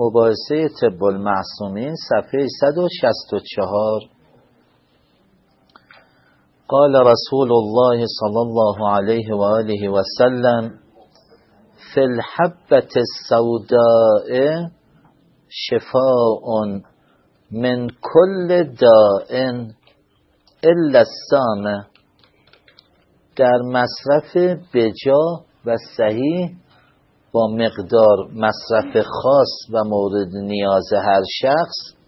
مباحثه طب المعصومین صفحه 164 قال رسول الله صلى الله عليه وآله وسلم في الحبة السوداء شفاء من كل داء الا السامه در مصرف بجا و صحیح با مقدار مصرف خاص و مورد نیاز هر شخص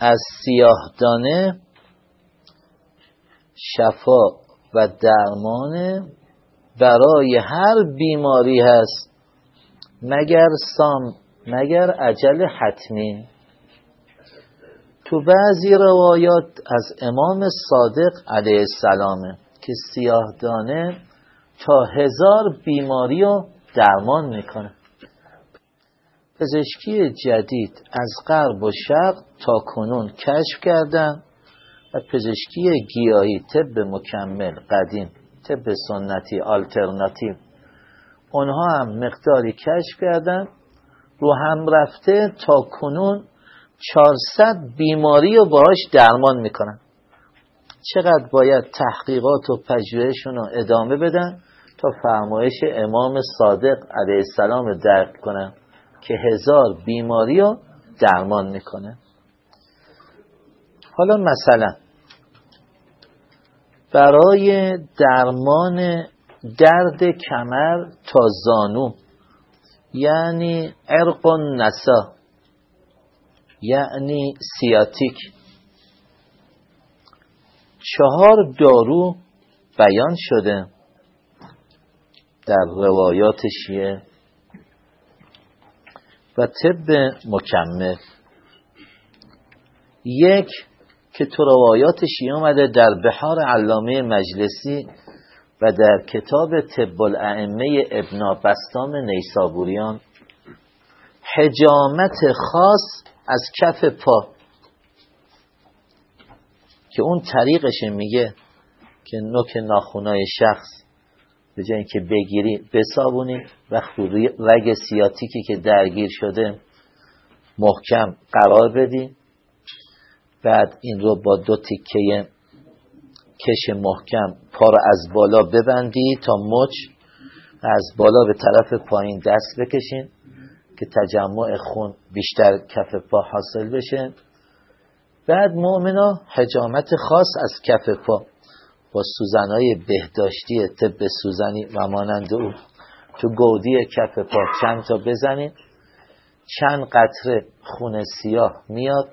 از سیاهدانه شفا و درمان برای هر بیماری هست مگر سام مگر عجل حتمی. تو بعضی روایات از امام صادق علیه السلامه که سیاه دانه تا هزار بیماری رو درمان می‌کنه. پزشکی جدید از غرب و شرق تا کنون کشف کردن و پزشکی گیاهی طب مکمل قدیم طب سنتی آلترناتیو. اونها هم مقداری کشف کردن. رو هم رفته تا کنون 400 بیماری رو باهاش درمان می‌کنن. چقدر باید تحقیقات و پژوهشون رو ادامه بدن؟ تا فرمایش امام صادق علیه السلام درک کنن که هزار بیماری رو درمان می‌کنه. حالا مثلا برای درمان درد کمر تا زانو یعنی عرق نسا یعنی سیاتیک. چهار دارو بیان شده. در روایات شیعه و طب مکمل. یک که تو روایات شیعه آمده در بحار علامه مجلسی و در کتاب طب الائمه ابن بستام نیسابوریان حجامت خاص از کف پا که اون طریقش میگه که نوک ناخونای شخص به جای اینکه بگیری بسابونی و رگ سیاتیکی که درگیر شده محکم قرار بدی. بعد این رو با دو تیکه کش محکم پا رو از بالا ببندی تا مچ. از بالا به طرف پایین دست بکشین که تجمع خون بیشتر کف پا حاصل بشه. بعد مؤمنا حجامت خاص از کف پا. با سوزنهای بهداشتی طب سوزنی و مانند او تو گودی کف پا چند تا بزنید چند قطره خون سیاه میاد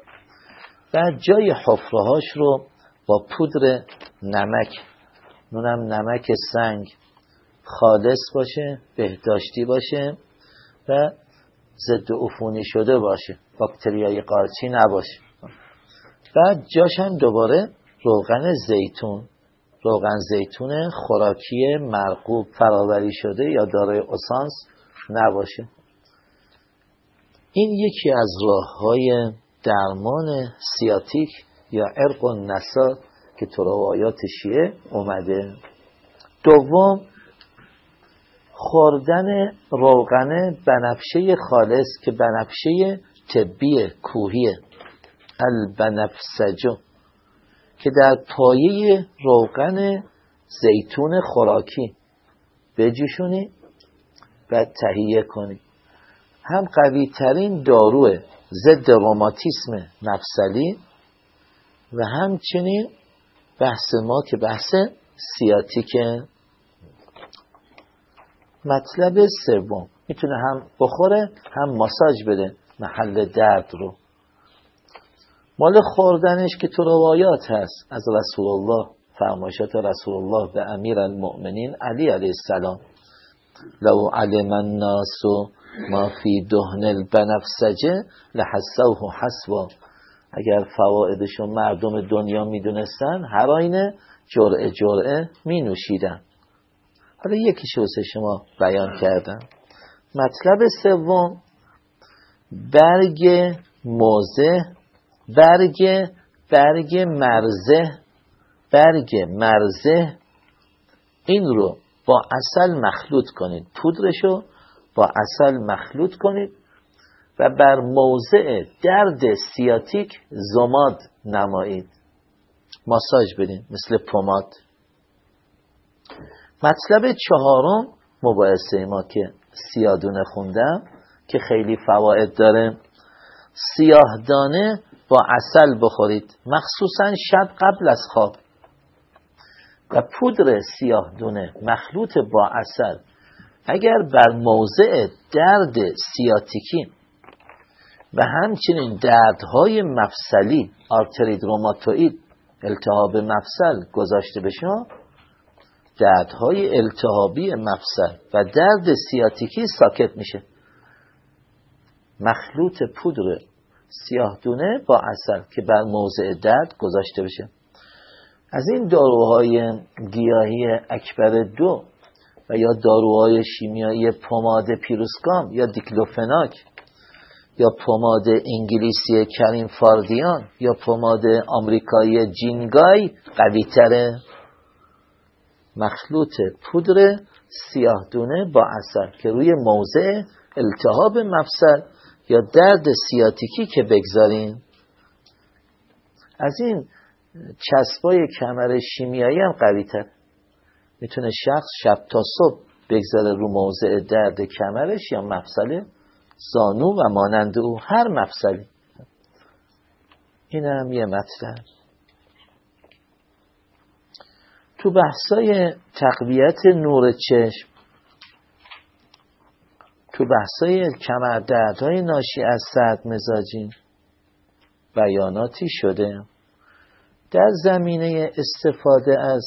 بعد جای حفرهاش رو با پودر نمک نونم نمک سنگ خالص باشه بهداشتی باشه و ضد عفونی شده باشه باکتریای قارچی نباشه. بعد جاش هم دوباره روغن زیتون. روغن زیتون خوراکی مرغوب فراوری شده یا دارای اسانس نباشه. این یکی از راه های درمان سیاتیک یا عرق و نسا که تو روایات شیعه اومده. دوم خوردن روغن بنفشه خالص که بنفشه طبی کوهیه البنفسجو که در پایه روغن زیتون خوراکی بجوشونی و تهیه کنی. هم قوی ترین داروه ضد روماتیسم مفصلی و همچنین بحث ما که بحث سیاتیک مطلب سوم. می‌تونه هم بخوره هم ماساژ بده. محل درد رو. مال خوردنش که تو روایات هست. از رسول الله فرمایشات رسول الله به امیر المؤمنین علی علیه السلام. لو علم الناس ما فی دهن البنفسجه لحسوه حسوا. اگر فوائدشو مردم دنیا می‌دونستن هر آینه جرعه جرعه می نوشیدن حالا یکی شوسه شما بیان کردم. مطلب سوم برگ موزه برگ برگ مرزه برگ مرزه. این رو با اصل مخلوط کنید. پودرشو با اصل مخلوط کنید و بر موضع درد سیاتیک زماد نمایید. ماساژ بدین مثل پماد. مطلب چهارم مباحثه ما که سیادونه خوندم که خیلی فواید داره. سیاهدانه با اصل بخورید. مخصوصا شب قبل از خواب. و پودر سیاهدونه مخلوط با اصل اگر بر موضع درد سیاتیکی و همچنین دردهای مفصلی آرترید روماتوئید التهاب مفصل گذاشته بشه دردهای التهابی مفصل و درد سیاتیکی ساکت میشه. مخلوط پودر سیاه دونه با اصل که بر موضع درد گذاشته بشه. از این داروهای گیاهی اکبر دو و یا داروهای شیمیایی پماد پیروسکام یا دیکلوفناک یا پماد انگلیسی کریم فاردیان یا پماد آمریکایی جینگای قوی تره مخلوط پودر سیاه دونه با اثر که روی موضع التهاب مفصل یا درد سیاتیکی که بگذارین؟ از این چسبای کمر شیمیایی هم قوی تر می‌تونه شخص شب تا صبح بگذاره رو موضع درد کمرش یا مفصل زانو و مانند او هر مفصلی. این هم یه مطلب. تو بحثای تقویت نور چشم تو بحثای کمردردهای ناشی از سرد مزاجی بیاناتی شده. در زمینه استفاده از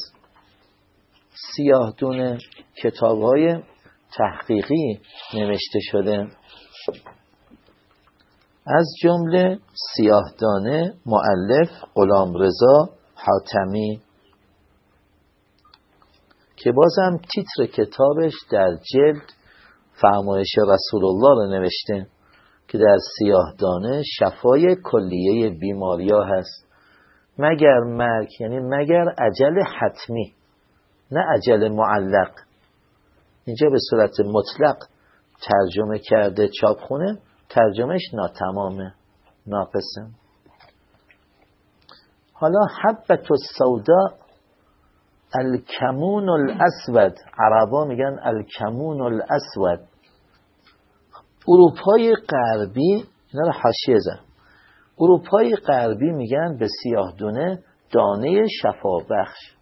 سیاه دونه کتاب های تحقیقی نوشته شده. از جمله سیاهدانه معلف غلام رضا حاتمی که بازم تیتر کتابش در جلد فرمایش رسول الله رو نوشته که در سیاهدانه شفای کلیه بیماریا هست. مگر مرگ یعنی مگر عجل حتمی نه عجل معلق. اینجا به صورت مطلق ترجمه کرده چاپخونه ترجمهش ناتمامه ناقصه. حالا حبت السودا الکمون الاسود عربا میگن الکمون الاسود اروپای غربی اینا رو حاشیه زن. اروپای غربی میگن به سیاه دونه دانه شفا بخش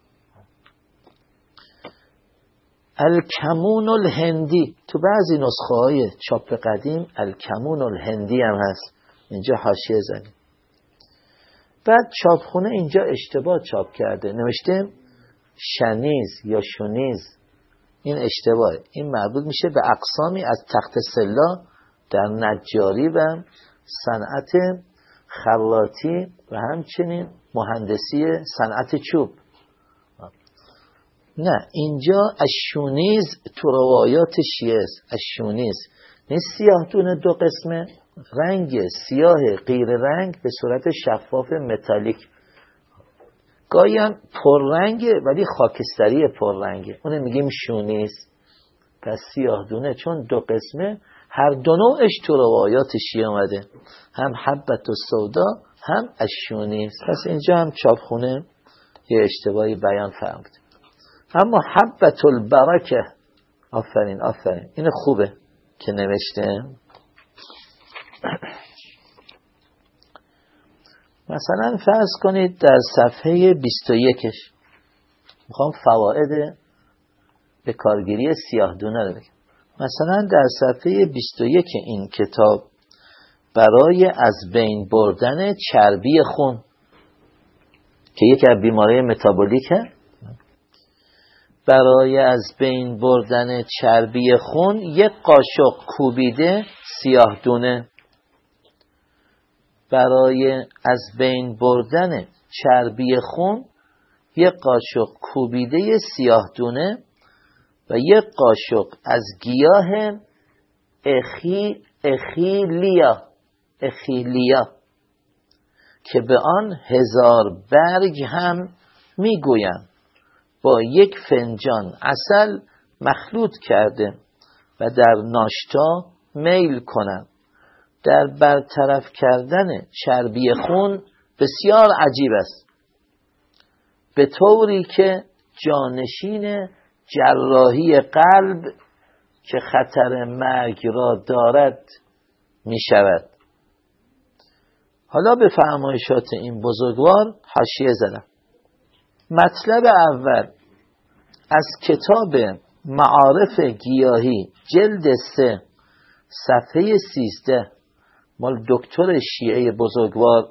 الکمون الهندی تو بعضی نسخه های چاپ قدیم الکمون الهندی هم هست. اینجا حاشیه زنیم بعد چاپخونه اینجا اشتباه چاپ کرده. نوشته شنیز یا شونیز این اشتباه. این مربوط میشه به اقسامی از تخت سلا در نجاری و صنعت خلاطی و همچنین مهندسی صنعت چوب. نه اینجا اشونیز تو روایات شیعه اشونیز این سیاه دونه دو قسمه. رنگ سیاه غیر رنگ به صورت شفاف متالیک. گاهی هم پررنگه ولی خاکستری پررنگه. اونه میگیم شونیز پس سیاه دونه چون دو قسمه هر دو نوعش تو روایات شیعه آمده هم حبت و سودا هم اشونیز پس اینجا هم چاپخونه یه اشتباهی بیان فرمود. اما حبت البرکه. آفرین آفرین. این خوبه که نوشته. مثلا فرض کنید در صفحه 21ش می‌خوام فواید به کارگیری سیاه دونه رو بگم. مثلا در صفحه 21 این کتاب برای از بین بردن چربی خون که یکی از بیماری متابولیکه برای از بین بردن چربی خون یک قاشق کوبیده سیاه دونه. برای از بین بردن چربی خون یک قاشق کوبیده سیاه دونه و یک قاشق از گیاه اخی اخیلیا اخیلیا که به آن هزار برگ هم می‌گویم. با یک فنجان اصل مخلوط کرده و در ناشتا میل کنم. در برطرف کردن چربی خون بسیار عجیب است. به طوری که جانشین جراحی قلب که خطر مرگ را دارد می شود حالا به فرمایشات این بزرگوار حاشیه زدم. مطلب اول از کتاب معارف گیاهی جلد سه صفحه سیزده. مال دکتر شیعه بزرگوار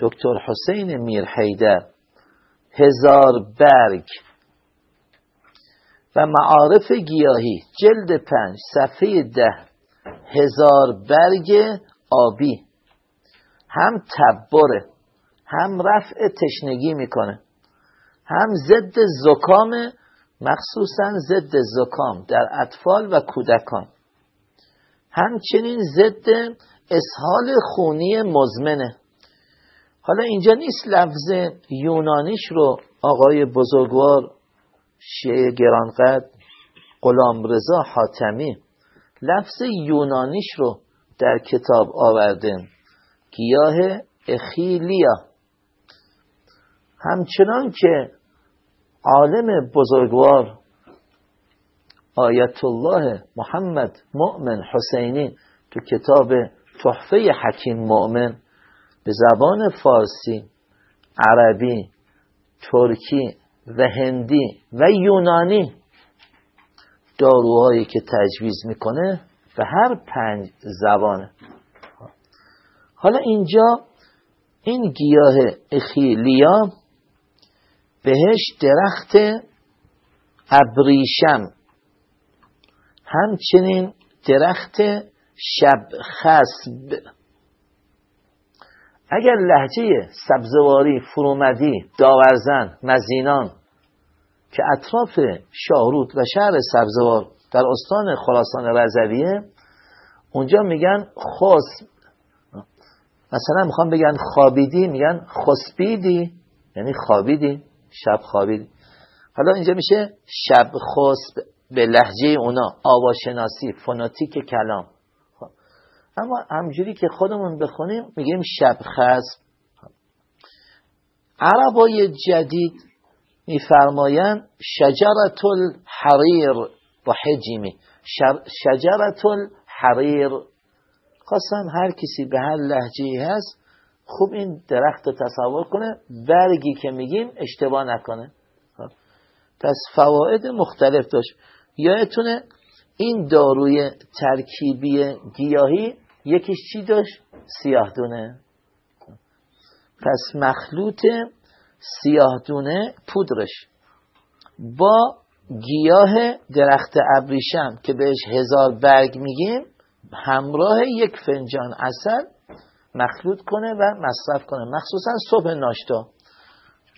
دکتر حسین میر حیدر هزار برگ و معارف گیاهی جلد پنج صفحه ده هزار برگ آبی. هم تبره هم رفع تشنگی می‌کنه هم ضد زکام مخصوصا ضد زکام در اطفال و کودکان. همچنین ضد اسهال خونی مزمنه. حالا اینجا نیست لفظ یونانیش رو آقای بزرگوار شیعه گرانقدر غلام رضا حاتمی لفظ یونانیش رو در کتاب آورده. گیاه اخیلیا. همچنان که عالم بزرگوار آیت الله محمد مؤمن حسینی تو کتاب تحفه حکیم مؤمن به زبان فارسی عربی ترکی و هندی و یونانی داروهایی که تجویز می‌کنه به هر پنج زبانه. حالا اینجا این گیاه اخیلیا بهش درخت ابریشم. همچنین درخت شب خسب اگر لحجه سبزواری فرومدی داورزن مزینان که اطراف شاهرود و شهر سبزوار در استان خراسان رضویه اونجا میگن خسب مثلا می‌خوام بگن خوابیدی میگن خسبیدی یعنی خوابیدی شب خوابیدی. حالا اینجا میشه شب خسب به لحجه اونا آواشناسی فوناتیک کلام. اما همجوری که خودمون بخونیم میگیم شب خسب عربای جدید میفرمایند شجرت الحریر با حجیمی شجرت الحریر خواستم هر کسی به هر لحجه هست خوب این درخت رو تصور کنه برگی که میگیم اشتباه نکنه. پس فواید مختلف داشت. یادتونه این داروی ترکیبی گیاهی یکیش چی داشت؟ سیاه دونه. پس مخلوط سیاه دونه پودرش. با گیاه درخت ابریشم که بهش هزار برگ میگیم همراه یک فنجان اصل مخلوط کنه و مصرف کنه. مخصوصا صبح ناشتا.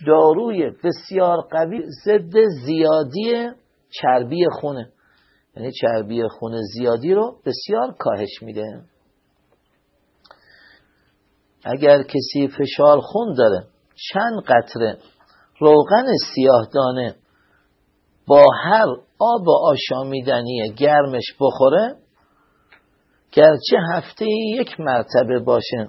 داروی بسیار قوی ضد زیادی چربی خونه. یعنی چربی خونه زیادی رو بسیار کاهش میده. اگر کسی فشار خون داره چند قطره روغن سیاه دانه با هر آب آشامیدنی گرمش بخوره گرچه هفته یک مرتبه باشه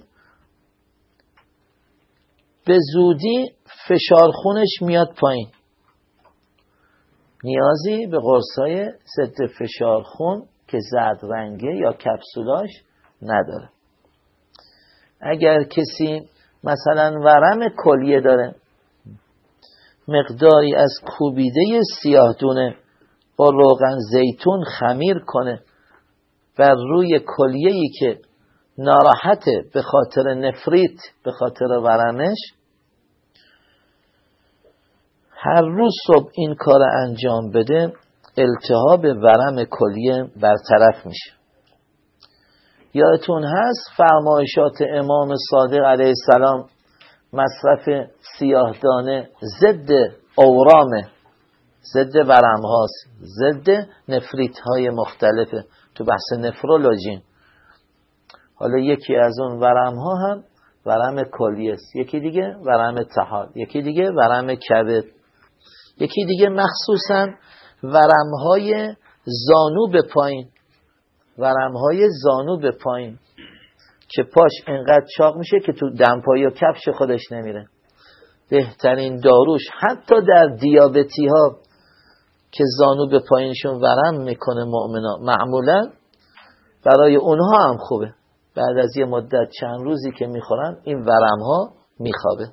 به زودی فشار خونش میاد پایین. نیازی به قرصای ضد فشار خون که زرد رنگه یا کپسولاش نداره. اگر کسی مثلا ورم کلیه داره مقداری از کوبیده سیاه دونه با روغن زیتون خمیر کنه و روی کلیه‌ای که ناراحته به خاطر نفریت به خاطر ورمش هر روز صبح این کار انجام بده التهاب ورم کلیه برطرف میشه. یادتون هست فرمایشات امام صادق علیه السلام مصرف سیاهدانه ضد اورامه ضد ورم هاست ضد نفریت های مختلفه تو بحث نفرولوژی. حالا یکی از اون ورم ها هم ورم کلی است یکی دیگه ورم تحال یکی دیگه ورم کبد یکی دیگه مخصوصا ورم های زانو به پایین. ورم های زانو به پایین که پاش انقدر چاق میشه که تو دمپایی و کفش خودش نمیره. بهترین داروش حتی در دیابتی ها که زانو به پایینشون ورم می‌کنه مؤمنا. معمولا برای اونها هم خوبه. بعد از یه مدت چند روزی که می‌خورن این ورم ها میخوابه.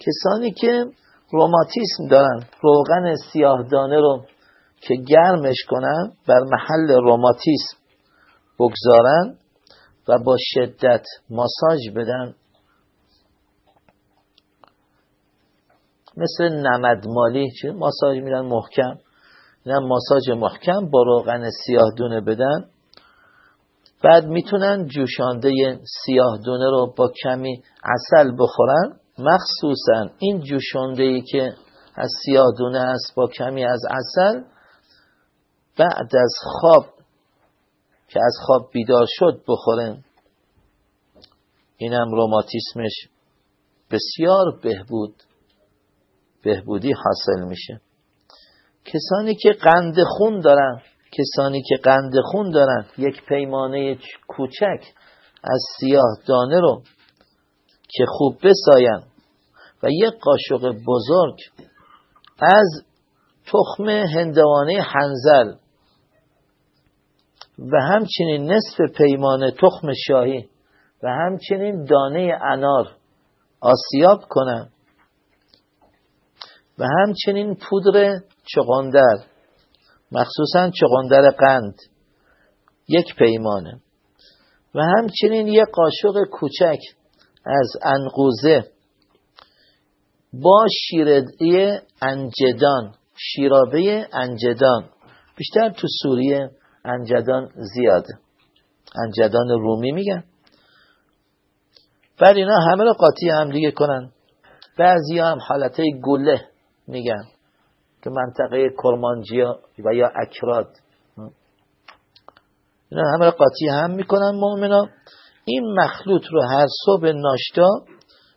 کسانی که روماتیسم دارن روغن سیاهدانه رو که گرمش کنن بر محل روماتیسم بگذارن و با شدت ماساژ بدن. مثل نمدمالی چه ماساژ میدن محکم. نه ماساژ محکم با روغن سیاه دونه بدن. بعد می‌تونن جوشانده سیاه دونه رو با کمی اصل بخورن. مخصوصا این جوشانده ای که از سیاه دونه است با کمی از اصل بعد از خواب که از خواب بیدار شد بخورن. اینم روماتیسمش بسیار بهبود بهبودی حاصل میشه. کسانی که قند خون دارن کسانی که قند خون دارن یک پیمانه کوچک از سیاه دانه رو که خوب بساین و یک قاشق بزرگ از تخم هندوانه حنزل و همچنین نصف پیمانه تخم شاهی و همچنین دانه انار آسیاب کنن و همچنین پودر چغندر مخصوصا چغندر قند یک پیمانه. و همچنین یک قاشق کوچک از انقوزه با شیرده انجدان شیرابه انجدان. بیشتر تو سوریه انجدان زیاده انجدان رومی میگن. بعد اینا همه رو قاطی هم دیگه کنن. بعضی هم حالته گله میگن. که منطقه کرمانجیا و یا اکراد. اینا همه رو قاطی هم می‌کنن مؤمنا این مخلوط رو هر صبح ناشتا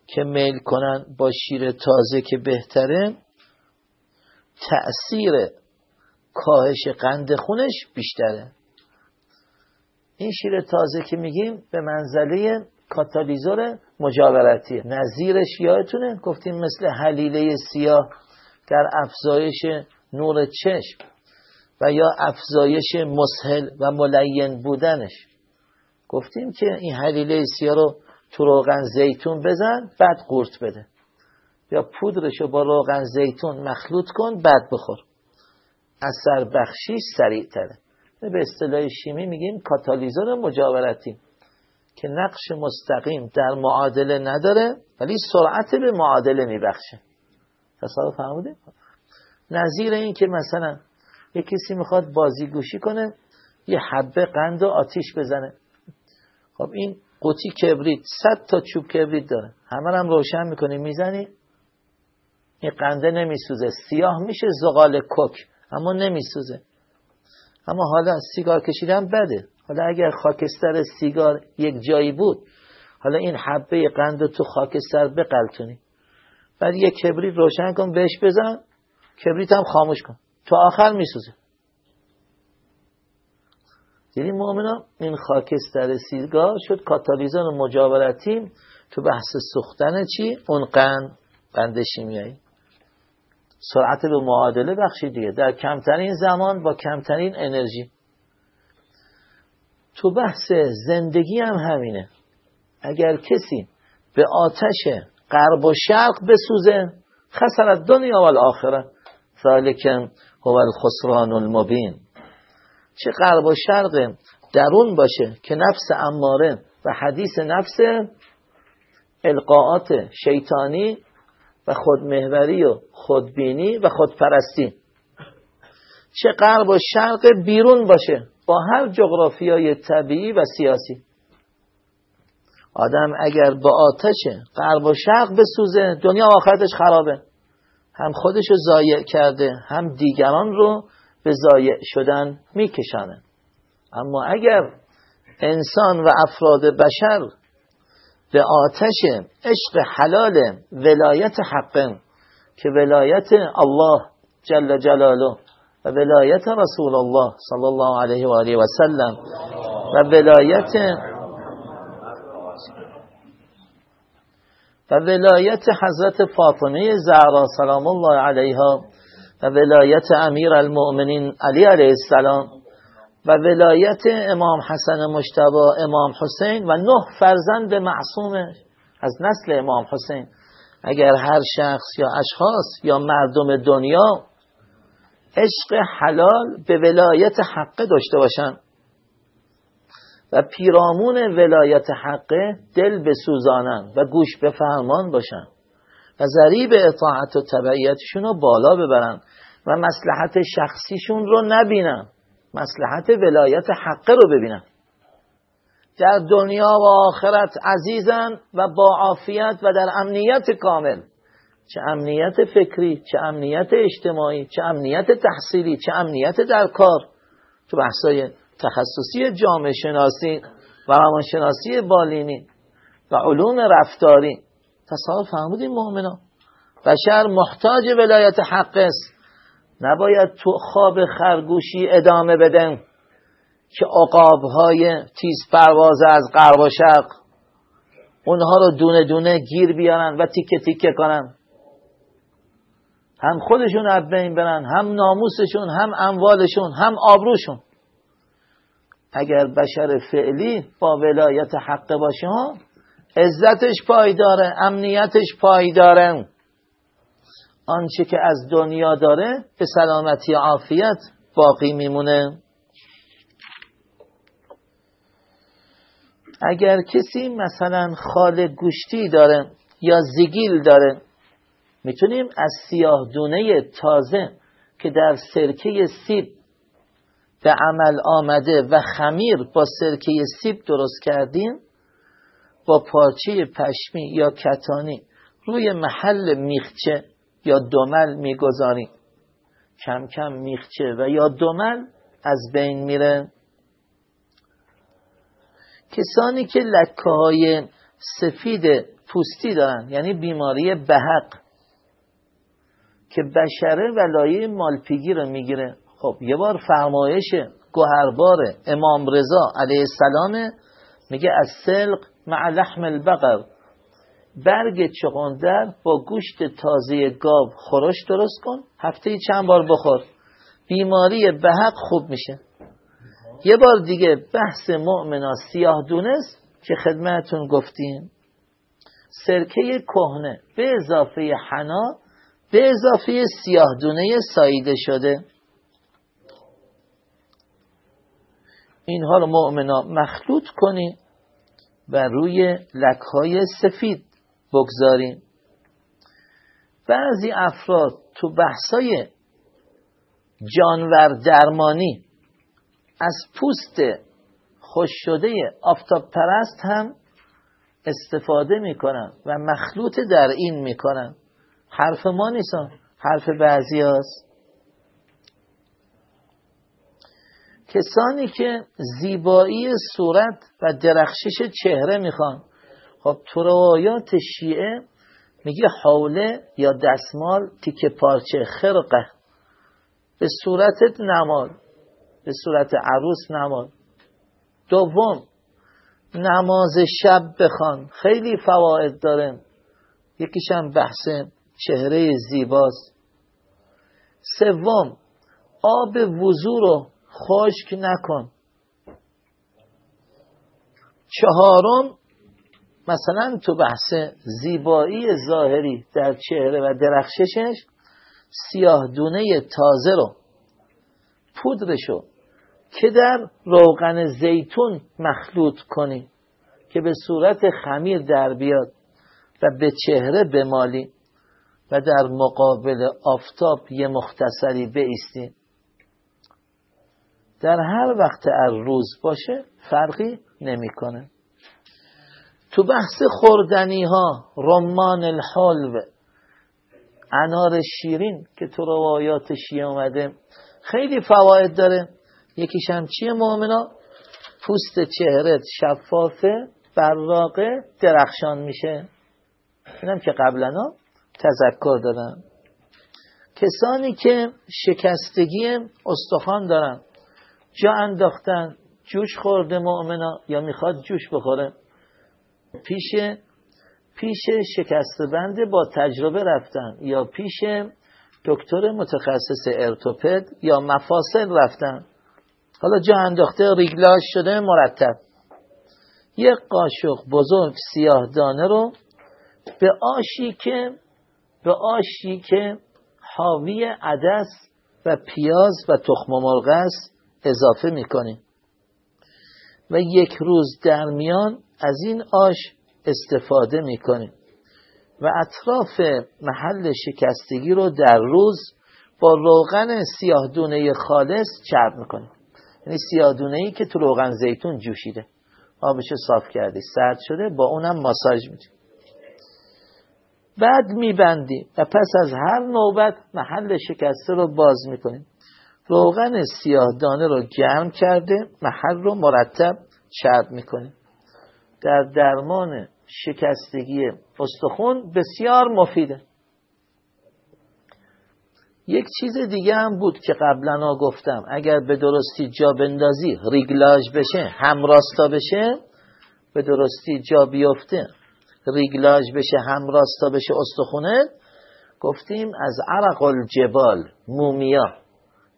که میل کنن با شیر تازه که بهتره تأثیر کاهش قند خونش بیشتره. این شیر تازه که میگیم به منزله کاتالیزور مجاورتیه. نظیرش یادتونه گفتیم مثل حلیله سیاه در افزایش نور چشم و یا افزایش مسهل و ملین بودنش. گفتیم که این حلیله سیاه رو تو روغن زیتون بزن بعد قورت بده. یا پودرش رو با روغن زیتون مخلوط کن بعد بخور. اثر بخشیش سریع تره به اصطلاح شیمی میگیم کاتالیزور مجاورتی که نقش مستقیم در معادله نداره ولی سرعت به معادله میبخشه. تصادف فهموده نظیر این که مثلا یه کسی می‌خواد بازیگوشی کنه یه حبه قند و آتیش بزنه. خب این قوطی کبریت صد تا چوب کبریت داره. همه هم روشن می‌کنی می‌زنی این قنده نمیسوزه سیاه میشه زغال کک. اما نمیسوزه. اما حالا سیگار کشیدن بده. حالا اگر خاکستر سیگار یک جایی بود حالا این حبه قند تو خاکستر بقلتونی. بعد یک کبریت روشن کن بهش بزن. کبریت هم خاموش کن. تو آخر میسوزه. یعنی مؤمنا این خاکستر سیگار شد کاتالیزان مجاورتی تو بحث سوختن چی؟ اون قند قند شیمیایی. سرعت به معادله بخشی دیگه. در کمترین زمان با کمترین انرژی. تو بحث زندگی هم همینه. اگر کسی به آتش غرب و شرق بسوزه خسر دنیا و الاخره. ذالکم هو الخسران المبین. چه غرب و شرق درون باشه که نفس اماره و حدیث نفس القاعات شیطانی و خودمهوری و خودبینی و خودپرستی. چه غرب و شرق بیرون باشه با هر جغرافیای طبیعی و سیاسی. آدم اگر با آتش غرب و شرق بسوزه دنیا آخرتش خرابه. هم خودش رو ضایع کرده هم دیگران رو به ضایع شدن میکشانه. اما اگر انسان و افراد بشر به آتش عشق حلال ولایت حق که ولایت الله جل جلاله و ولایت رسول الله صلی الله علیه و آله و سلم و ولایت و ولایت حضرت فاطمه زهرا سلام الله علیها و ولایت امیر المؤمنین علی علیه السلام. و ولایت امام حسن مشتبا امام حسین و نه فرزند معصوم از نسل امام حسین. اگر هر شخص یا اشخاص یا مردم دنیا عشق حلال به ولایت حقه داشته باشن و پیرامون ولایت حقه دل بسوزانن و گوش به فرمان باشن و ذریب اطاعت و تبعیتشون رو بالا ببرن و مسلحت شخصیشون رو نبینن. مسلحت ولایت حقه رو ببینن. در دنیا و آخرت عزیزن و با عافیت و در امنیت کامل. چه امنیت فکری چه امنیت اجتماعی چه امنیت تحصیلی چه امنیت در کار. تو بحثای تخصصی جامعه شناسی و روانشناسی بالینی و علوم رفتاری. تصاحب فرمودین مؤمنا بشر محتاج ولایت حق است. نباید تو خواب خرگوشی ادامه بدن که های تیز پرواز از غرب و شرق اونها رو دونه دونه گیر بیارن و تیکه تیکه کنن. هم خودشون از بین برن هم ناموسشون هم اموالشون هم آبروشون. اگر بشر فعلی با ولایت حق باشه عزتش پایداره امنیتش پایداره آنچه که از دنیا داره به سلامتی عافیت باقی میمونه. اگر کسی مثلا خال گوشتی داره یا زیگیل داره می‌تونیم از سیاه دونه تازه که در سرکه سیب به عمل آمده و خمیر با سرکه سیب درست کردیم با پارچه پشمی یا کتانی روی محل میخچه یا دمل می‌گذاریم کم کم میخچه و یا دمل از بین میره. کسانی که لکه های سفید پوستی دارن یعنی بیماری بهق که بشره ولایه مالپیگی رو می‌گیره. خب یه بار فرمایش گوهربار امام رضا علیه السلام میگه از سلق مع لحم البقر. برگ چغندر با گوشت تازه گاو خورش درست کن. هفته چند بار بخور. بیماری بهق خوب میشه. یه بار دیگه بحث مؤمنا سیاه دونست که خدمتون گفتیم. سرکه کهنه به اضافه حنا به اضافه سیاه دونه ساییده شده. اینها رو مؤمنا مخلوط کنیم و روی لکهای سفید بگذاریم. بعضی افراد تو بحثای جانور درمانی از پوست خوش شده آفتاب پرست هم استفاده می‌کنن و مخلوط در این می‌کنن. حرف ما نیستن. حرف بعضی هست کسانی که زیبایی صورت و درخشش چهره می‌خوان خب تو روایات شیعه میگه حوله یا دستمال تیکه پارچه خرقه به صورتت نمال به صورت عروس نمال دوم نماز شب بخوان. خیلی فواید داره. یکیشم بحث چهره زیباست. سوم آب وضو رو خشک نکن. چهارم مثلا تو بحث زیبایی ظاهری در چهره و درخششش سیاه دونه تازه رو پودرشو که در روغن زیتون مخلوط کنی که به صورت خمیر در بیاد و به چهره بمالی و در مقابل آفتاب یه مختصری بیستین در هر وقت از روز باشه فرقی نمی‌کنه. تو بحث خوردنی ها رمان الحلو. انار شیرین که تو روایات شیعه اومده. خیلی فواید داره. یکیش هم چیه مؤمنا پوست چهرت شفافه براقه درخشان میشه. اینم که قبلا تذکر دادم کسانی که شکستگی استخوان دارن جا انداختن جوش خورده مؤمنا یا می‌خواد جوش بخوره. پیش پیش شکست بنده با تجربه رفتن یا پیش دکتر متخصص ارتوپد یا مفاصل رفتن. حالا جا انداخته ریگلاش شده مرتب. یک قاشق بزرگ سیاه دانه رو به آشی که به آشی که حاوی عدس و پیاز و تخم مرغ است اضافه می‌کنیم. و یک روز در میان از این آش استفاده می‌کنیم. و اطراف محل شکستگی رو در روز با روغن سیاه دونه خالص چرب می‌کنیم. یعنی سیاه دونه ای که تو روغن زیتون جوشیده. آبش صاف کردی سرد شده با اونم ماساژ میدیم بعد میبندیم و پس از هر نوبت محل شکسته رو باز می‌کنیم روغن سیاه دانه رو گرم کرده محل رو مرتب چرب می‌کنیم در درمان شکستگی استخون بسیار مفیده. یک چیز دیگه هم بود که قبلا گفتم اگر به درستی جا بندازی ریگلاژ بشه همراستا بشه به درستی جا بیفته ریگلاژ بشه همراستا بشه استخونه. گفتیم از عرق الجبال مومیا.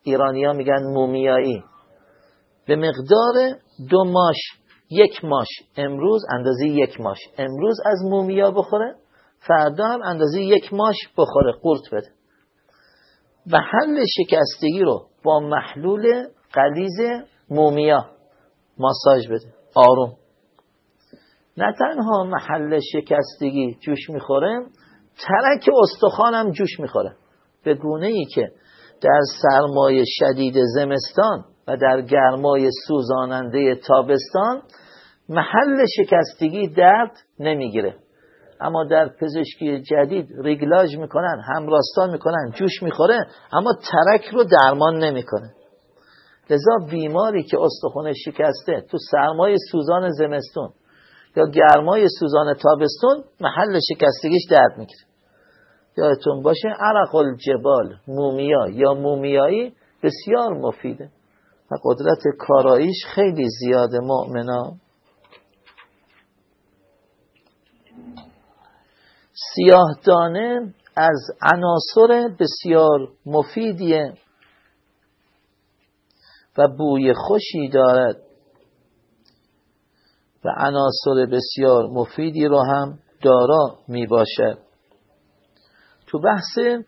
ایرانیا میگن مومیایی. به مقدار دو ماش یک ماش امروز اندازه یک ماش. امروز از مومیا بخوره فردا هم اندازه یک ماش بخوره. قورت بده. و حل شکستگی رو با محلول قلیز مومیا ماساژ بده. آروم. نه تنها محل شکستگی جوش می‌خوره ترک استخوانم جوش می‌خوره. به گونه ای که در سرمایه شدید زمستان و در گرمای سوزاننده تابستان محل شکستگی درد نمی‌گیره. اما در پزشکی جدید ریگلاژ می‌کنن همراستا می‌کنن جوش می‌خوره اما ترک رو درمان نمی‌کنه. لذا بیماری که استخونه شکسته تو سرمای سوزان زمستون یا گرمای سوزان تابستون محل شکستگیش درد می‌گیره. یادتون باشه عرق الجبال مومیا یا مومیایی بسیار مفیده. و قدرت کاراییش خیلی زیاده مؤمنا سیاه دانه از عناصر بسیار مفیدیه و بوی خوشی دارد و عناصر بسیار مفیدی رو هم دارا می باشد. تو بحث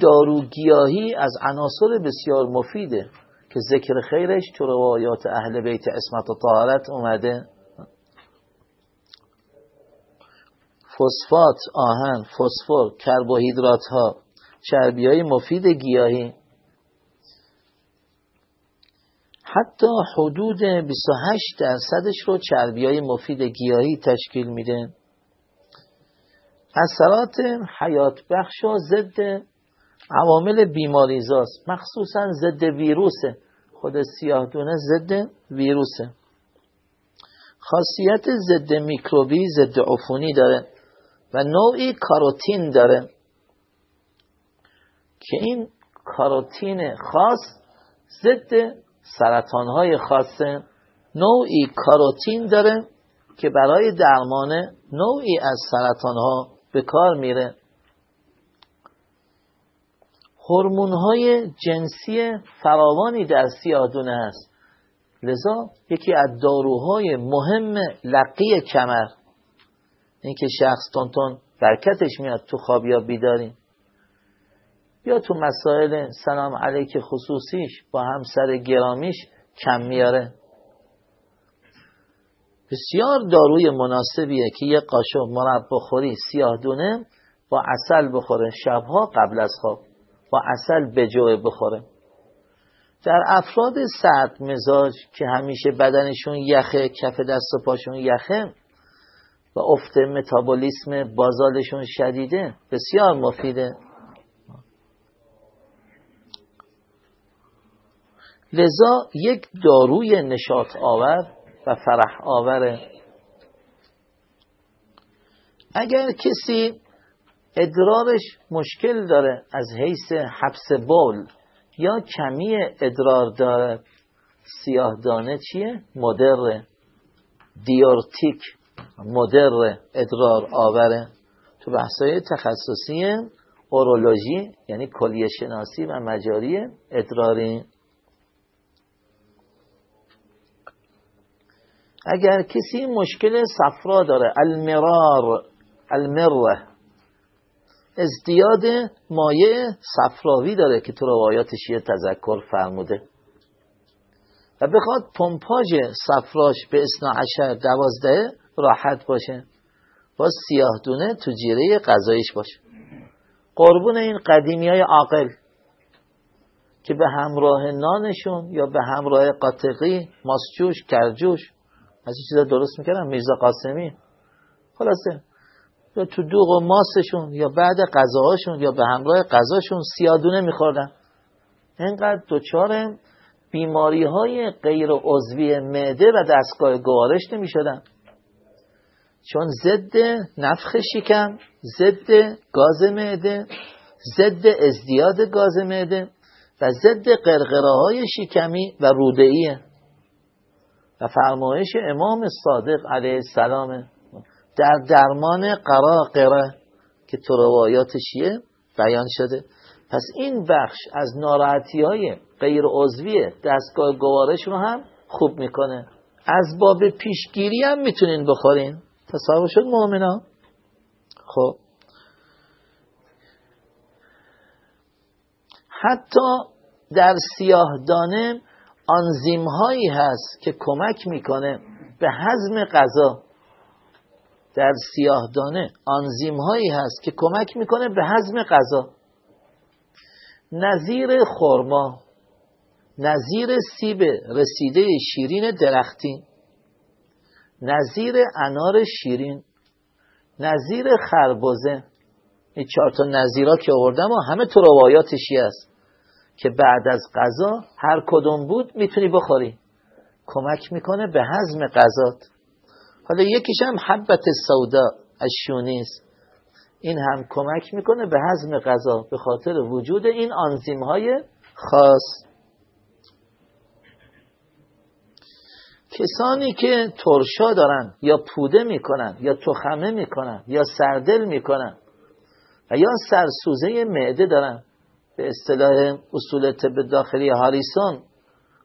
داروگیاهی از عناصر بسیار مفیده. که ذکر خیرش تو روایات اهل بیت اسمت و طهارت اومده. فسفات، آهن، فسفر، کربوهیدرات ها، چربی های مفید گیاهی. حتی حدود 28 درصدش رو چربی های مفید گیاهی تشکیل میده. اثرات حیات بخش و ضد عوامل بیماریزاست مخصوصا ضد ویروسه. خود سیاه دونه ضد ویروسه. خاصیت ضد میکروبی ضد عفونی داره و نوعی کاروتین داره. که این کاروتین خاص ضد سرطانهای خاصه. نوعی کاروتین داره که برای درمان نوعی از سرطانها به کار میره. هورمون های جنسی فراوانی در سیادونه هست لذا یکی از داروهای مهم لقی کمر اینکه شخص تونتون برکتش میاد تو خواب یا بیداری یا تو مسائل سلام علیک خصوصیش با همسر گرامیش کم میاره. بسیار داروی مناسبیه که یه قاشق مرب بخوری سیاه دونه با اصل بخوره شبها قبل از خواب. با اصل بجوه بخوره. در افراد سرد مزاج که همیشه بدنشون یخه کف دست و پاشون یخه و افت متابولیسم بازالشون شدیده بسیار مفیده. لذا یک داروی نشاط آور و فرح آوره. اگر کسی ادرارش مشکل داره از حیث حبس بول. یا کمی ادرار داره. سیاه دانه چیه؟ مدر دیورتیک. مدر ادرار آوره. تو بحثای تخصصی اورولوژی یعنی کلیه شناسی و مجاری ادراری. اگر کسی مشکل صفرا داره المرار المره. ازدیاد مایع صفراوی داره که تو روایات شیعه تذکر فرموده. و بخواد پمپاژ صفراش به اسنا عشر دوازده راحت باشه با سیاه دونه تو جیره غذایش باشه. قربون این قدیمی های عاقل که به همراه نانشون یا به همراه قاطقی ماسجوش کرجوش از این چیزا درست می‌کردن میرزا قاسمی. خلاصه یا تو دوغ و ماسشون یا بعد غذاهاشون یا به همراه غذاشون سیادونه میخوردن. اینقدر دچار بیماری های غیر عضوی معده و دستگاه گوارش نمی‌شدن. چون ضد نفخ شکم ضد گاز معده ضد ازدیاد گاز معده و ضد قرقره های شکمی و رودعیه و فرمایش امام صادق علیه السلام در درمان قراقره که تو روایات بیان شده. پس این بخش از ناراحتی های غیر عضوی دستگاه گوارش رو هم خوب می‌کنه. از باب پیشگیری هم می‌تونین بخورین. تصور شد مؤمنا خب. حتی در سیاه دانه آنزیم هایی هست که کمک می‌کنه به هضم غذا. در سیاه دانه آنزیم هایی هست که کمک می‌کنه به هضم غذا. نظیر خرما نظیر سیب رسیده شیرین درختی نظیر انار شیرین نظیر خربزه. این چهار تا نظیرها که آوردم همه تو روایاتشی است که بعد از غذا هر کدوم بود می‌تونی بخوری. کمک می‌کنه به هضم غذات. حالا یکیش هم حبت سودا از این هم کمک می‌کنه به هضم غذا به خاطر وجود این آنزیم های خاص. کسانی که ترشا دارن یا پوده می‌کنن یا تخمه می‌کنن یا سردل می‌کنن و یا سرسوزه معده دارن به اصطلاح اصول طب داخلی هاریسون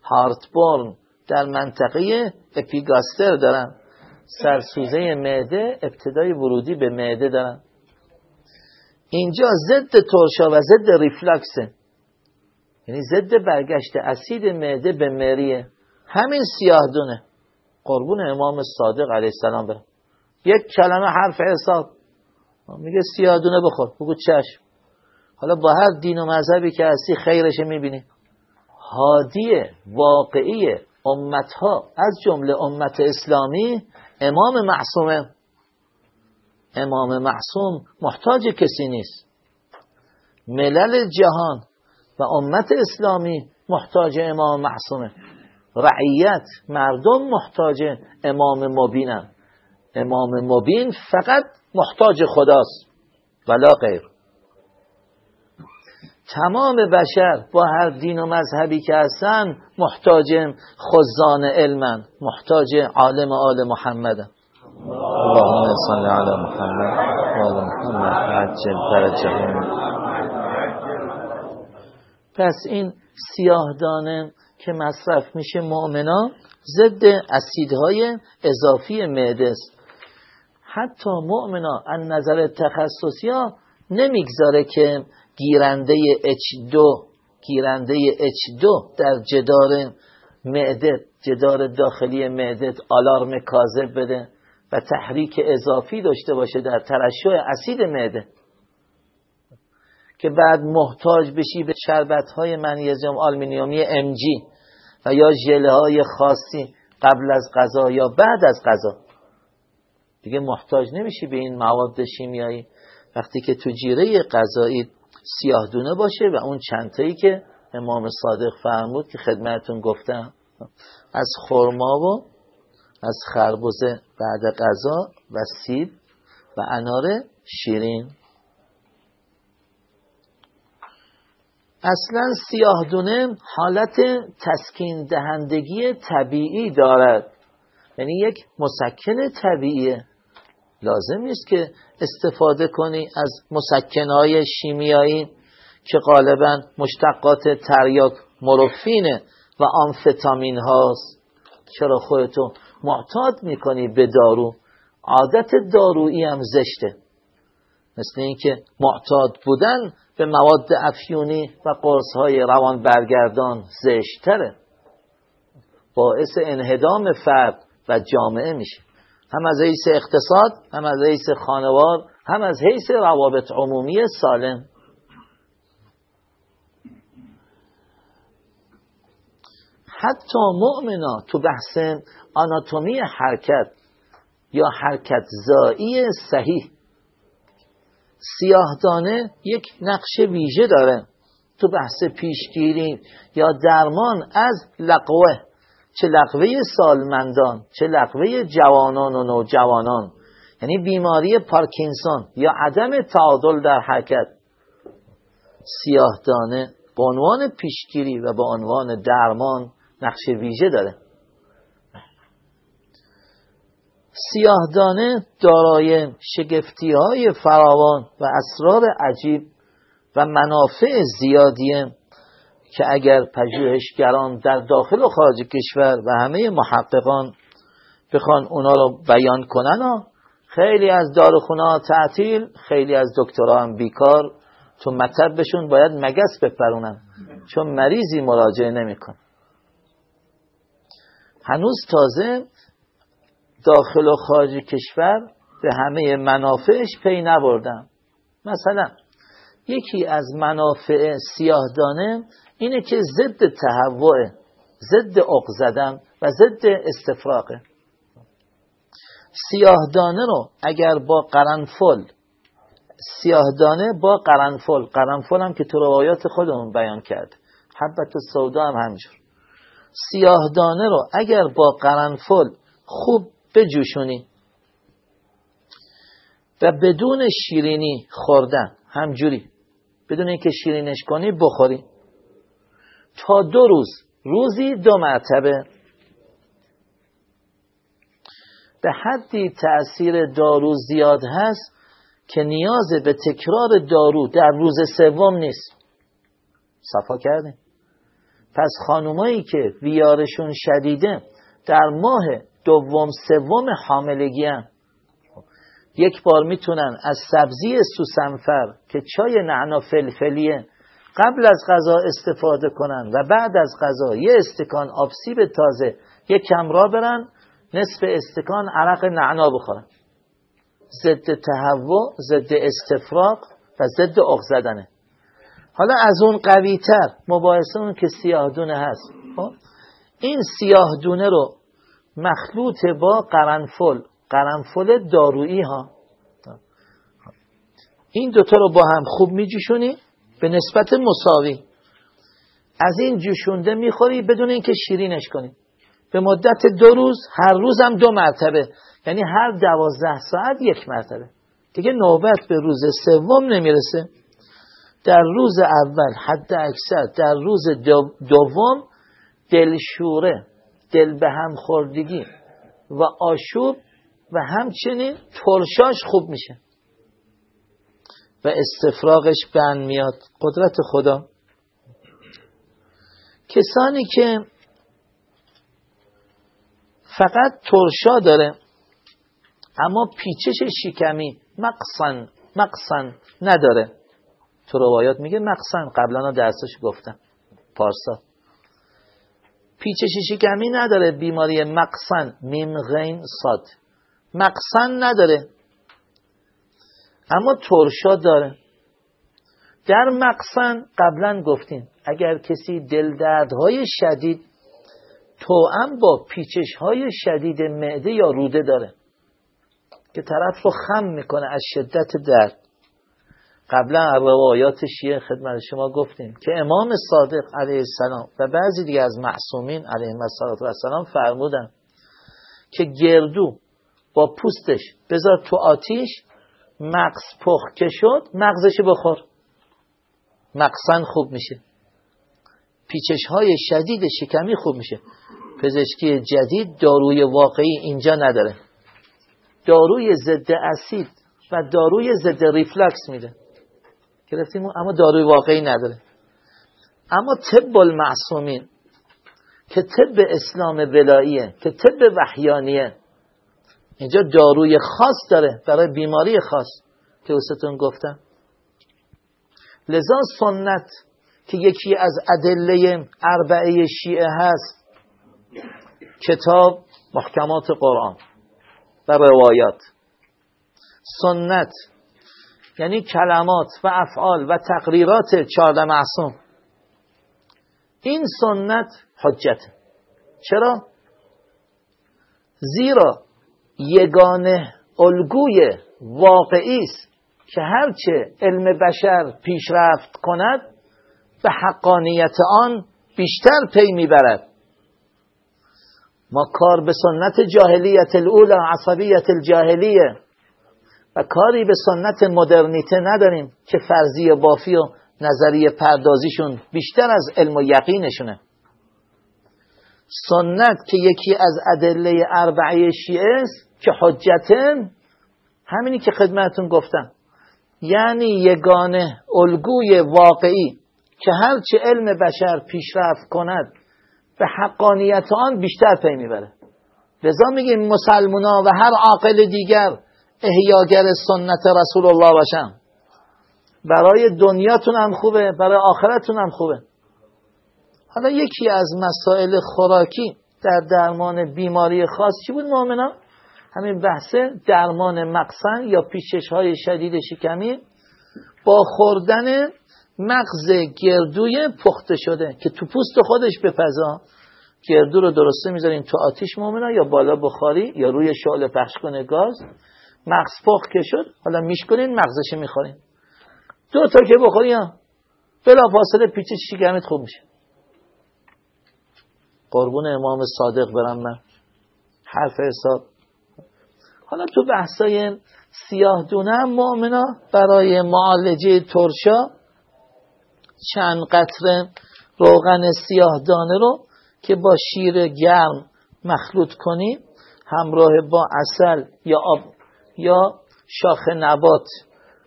هارتبورن در منطقه اپیگاستر دارن. سرسوزه معده ابتدای ورودی به معده دارن. اینجا ضد ترشا و ضد ریفلاکسه یعنی ضد برگشت اسید معده به مریه. همین سیاه دونه. قربون امام صادق علیه السلام برم. یک کلمه حرف حساب. میگه سیاه دونه بخور. بگو چشم. حالا با هر دین و مذهبی که هستی خیرش می‌بینی. هادی واقعی امتها از جمله امت اسلامی امام معصومه. امام معصوم محتاج کسی نیست. ملل جهان و امت اسلامی محتاج امام معصومه. رعیت مردم محتاج امام مبینن. امام مبین فقط محتاج خداست. ولا غیر. تمام بشر با هر دین و مذهبی که هستن محتاج خزان علمن محتاج عالم آل محمد. اللهم صل علی محمد و آل محمد عجل درجه پس این سیاه دانه که مصرف میشه مؤمنا ضد اسیدهای اضافی معده است حتی مؤمنا از نظر تخصصی ها نمی‌گذاره که گیرنده H2 گیرنده H2 در جدار معده جدار داخلی معده آلارم کاذب بده و تحریک اضافی داشته باشه در ترشح اسید معده که بعد محتاج بشی به شربت های منیزیم آلمینیومی جی و یا ژله های خاصی قبل از غذا یا بعد از غذا. دیگه محتاج نمیشی به این مواد شیمیایی. وقتی که تو جیره غذایی سیاه دونه باشه و اون چندتایی که امام صادق فرمود که خدمتون گفتم از خرما و از خربزه بعد غذا و سیب و انار شیرین. اصلا سیاه دونه حالت تسکین دهندگی طبیعی دارد. یعنی یک مسکن طبیعیه. لازم نیست که استفاده کنی از مسکنهای شیمیایی که غالبا مشتقات تریاک مروفینه و آمفتامین هاست. چرا خودتو معتاد می‌کنی به دارو؟ عادت دارویی هم زشته. مثل اینکه معتاد بودن به مواد افیونی و قرص های روان برگردان زشتره باعث انهدام فرد و جامعه میشه. هم از حیث اقتصاد هم از حیث خانوار هم از حیث روابط عمومی سالم. حتی مؤمنا تو بحث آناتومی حرکت یا حرکت زایی صحیح سیاهدانه یک نقش ویژه داره تو بحث پیشگیری یا درمان از لقوه. چه لقوه سالمندان چه لقوه جوانان و نوجوانان. یعنی بیماری پارکینسون یا عدم تعادل در حرکت. سیاهدانه به عنوان پیشگیری و به عنوان درمان نقش ویژه داره. سیاهدانه دارای شگفتی های فراوان و اسرار عجیب و منافع زیادیه که اگر پژوهشگران در داخل و خارج کشور و همه محققان بخوان اونا رو بیان کنن خیلی از داروخونه تعطیل خیلی از دکترها هم بیکار تو مطبشون باید مگس بپرونن چون مریضی مراجعه نمیکن هنوز تازه داخل و خارج کشور به همه منافعش پی نبردم مثلا یکی از منافع سیاهدانه اینه که ضد تهوع ضد اق زدن و ضد استفراغه سیاهدانه رو اگر با قرنفل سیاهدانه با قرنفل قرنفل هم که تو روایات خودمون بیان کرد. حبت سودا هم همجور سیاهدانه رو اگر با قرنفل خوب بجوشونی و بدون شیرینی خوردن همجوری بدون اینکه شیرینش کنی بخوری. تا دو روز. روزی دو مرتبه. به حدی تأثیر دارو زیاد هست که نیاز به تکرار دارو در روز سوم نیست. صفا کردیم. پس خانومایی که ویارشون شدیده در ماه دوم سوم حاملگی هم یک بار می‌تونن از سبزی سوسنفر که چای نعنا فلفلیه قبل از غذا استفاده کنن و بعد از غذا یه استکان آبسیب تازه یک کم را برن نصف استکان عرق نعنا بخورن. ضد تهوع ضد استفراغ و ضد اغ زدنه. حالا از اون قوی تر مباحثه اون که سیاه دونه هست. خب؟ این سیاه دونه رو مخلوط با قرنفل قرنفل دارویی ها. این دوتا رو با هم خوب میجوشونی به نسبت مساوی. از این جوشونده می‌خوری بدون اینکه شیرینش کنی. به مدت دو روز هر روز هم دو مرتبه. یعنی هر دوازده ساعت یک مرتبه. دیگه نوبت به روز سوم نمی‌رسه. در روز اول حد اکثر در روز دوم دلشوره دل به هم خوردگی و آشوب و همچنین ترشاش خوب میشه. و استفراغش بند میاد. قدرت خدا. کسانی که فقط ترشا داره اما پیچش شکمی مقصن مقصن نداره. تو روایات میگه مقصن. قبلا درسش گفتم. پارسا. پیچش شکمی نداره. بیماری مقصن. میم صاد مقصن نداره. اما ترشا داره. در مقصن قبلا گفتیم اگر کسی دلدردهای شدید توأم با پیچش های شدید معده یا روده داره که طرف رو خم می‌کنه از شدت درد. قبلا روایات شیعه خدمت شما گفتیم که امام صادق علیه السلام و بعضی دیگه از معصومین علیه السلام فرمودن که گردو با پوستش بذار تو آتیش مغز پخ که شد مغزش بخور. مقصن خوب میشه. پیچش های شدید شکمی خوب میشه. پزشکی جدید داروی واقعی اینجا نداره. داروی ضد اسید و داروی ضد ریفلکس میده. گرفتیم اما داروی واقعی نداره. اما طب المعصومین که طب اسلام ولاییه که طب وحیانیه اینجا داروی خاص داره برای بیماری خاص که اوستون گفتم. لذا سنت که یکی از ادله اربعه شیعه هست کتاب محکمات قرآن و روایات. سنت یعنی کلمات و افعال و تقریرات چهارده معصوم. این سنت حجت. چرا؟ زیرا یگانه الگوی واقعی است که هرچه علم بشر پیشرفت کند به حقانیت آن بیشتر پی می‌برد. ما کار به سنت جاهلیت الاولا عصبیت الجاهلیه. و کاری به سنت مدرنیته نداریم که فرضی بافی و نظریه پردازیشون بیشتر از علم و یقینشونه. سنت که یکی از ادله اربعه شیعه است که حجتن همینی که خدمتون گفتم. یعنی یگانه الگوی واقعی که هرچه علم بشر پیشرفت کند به حقانیت آن بیشتر پی می‌بره. لذا میگیم مسلمونا و هر عاقل دیگر احیاگر سنت رسول الله باشن. برای دنیاتون هم خوبه برای آخرتون هم خوبه. حالا یکی از مسائل خوراکی در درمان بیماری خاص چی بود مؤمنا همین بحث درمان مقصن یا پیچش های شدید شکمی با خوردن مغز گردوی پخته شده که تو پوست خودش بپزا. گردو رو درسته می‌ذاریم تو آتیش مؤمنا یا بالا بخاری یا روی شعله پخش کنه گاز. مغز پخت که شد حالا میشکنین مغزش می‌خورین. دو تا که بخوری بلا فاصله پیچش شکمت خوب میشه. قربون امام صادق برم من. حرف حساب. حالا تو بحثای سیاه دونه مؤمنا برای معالجه ترشا چند قطره روغن سیاه دانه رو که با شیر گرم مخلوط کنیم همراه با اصل یا آب یا شاخ نبات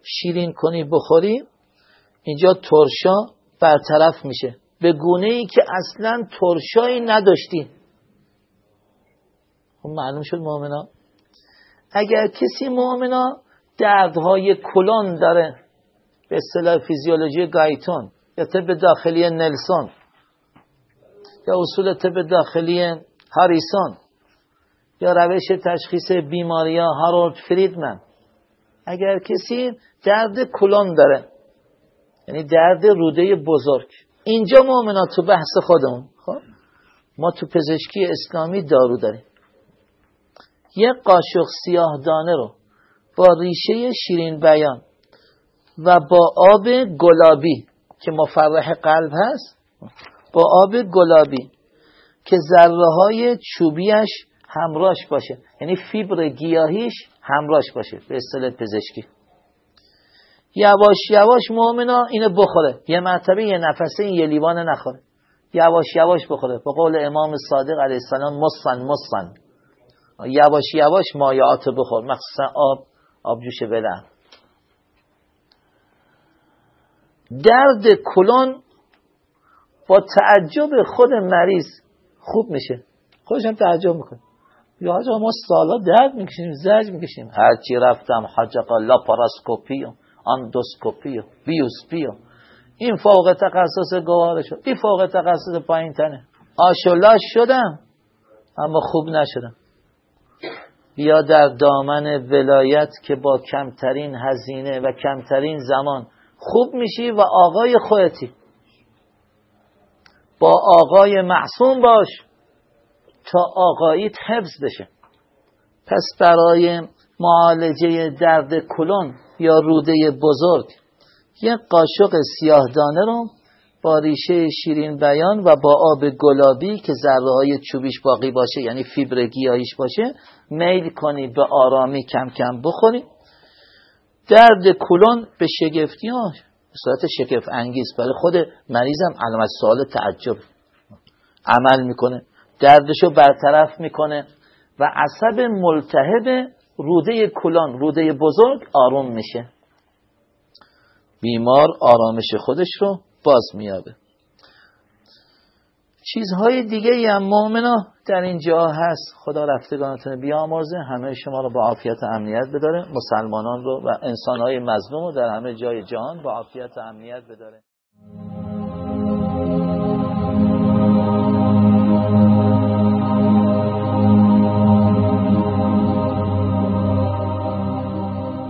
شیرین کنی بخوری اینجا ترشا برطرف میشه. به گونه ای که اصلا ترشایی نداشتی خب معلوم شد مؤمنا اگر کسی مؤمنا دردهای کلان داره به اصطلاح فیزیولوژی گایتون یا طب داخلی نلسون یا اصول طب داخلی هاریسون یا روش تشخیص بیماری ها هارولد فریدمن. اگر کسی درد کلان داره یعنی درد روده بزرگ اینجا مؤمنا تو بحث خودمون. خب؟ ما تو پزشکی اسلامی دارو داریم. یک قاشق سیاه دانه رو با ریشه شیرین بیان و با آب گلابی که مفرح قلب هست با آب گلابی که ذره های چوبیش همراش باشه. یعنی فیبر گیاهیش همراش باشه به اصطلاح پزشکی. یواش یواش مؤمنا اینو بخوره. یه مرتبه یه نفسه یه لیوان نخوره. یواش یواش بخوره. به قول امام صادق علیه السلام مصن مصن یواش یواش مایعات بخور. مخصوصا آب آب جوش بلن درد کلون با تعجب خود مریض خوب میشه. خودش هم تعجب می‌کنه. یا آجا ما سالا درد می‌کشیم زجر می‌کشیم. هرچی رفتم حاج آقا لاپاراسکوپی اندوسکوپی و بیوپسی این فوق تخصص گوارش این فوق تخصص پایین تنه آشولاش شدم اما خوب نشدم. بیا در دامن ولایت که با کمترین هزینه و کمترین زمان خوب میشی و آقای خودتی با آقای معصوم باش تا آقاییت حفظ بشه. پس برای معالجه درد کلون یا روده بزرگ. یک قاشق سیاه دانه رو با ریشه شیرین بیان و با آب گلابی که ذره های چوبیش باقی باشه یعنی فیبر گیاهیش باشه میل کنی به آرامی کم کم بخوری. درد کلون به شگفتی ها به صورت شگفت انگیز. برای خود مریضم علامت سوال تعجب عمل می‌کنه. دردشو برطرف می‌کنه و عصب ملتهب روده کلان روده بزرگ آروم میشه. بیمار آرامش خودش رو باز میابه چیزهای دیگه هم مؤمنا در این جا هست. خدا رفتگانتون بیامرزه. همه شما رو با عافیت و امنیت بداره. مسلمانان رو و انسانهای مظلوم رو در همه جای جهان با عافیت و امنیت بداره.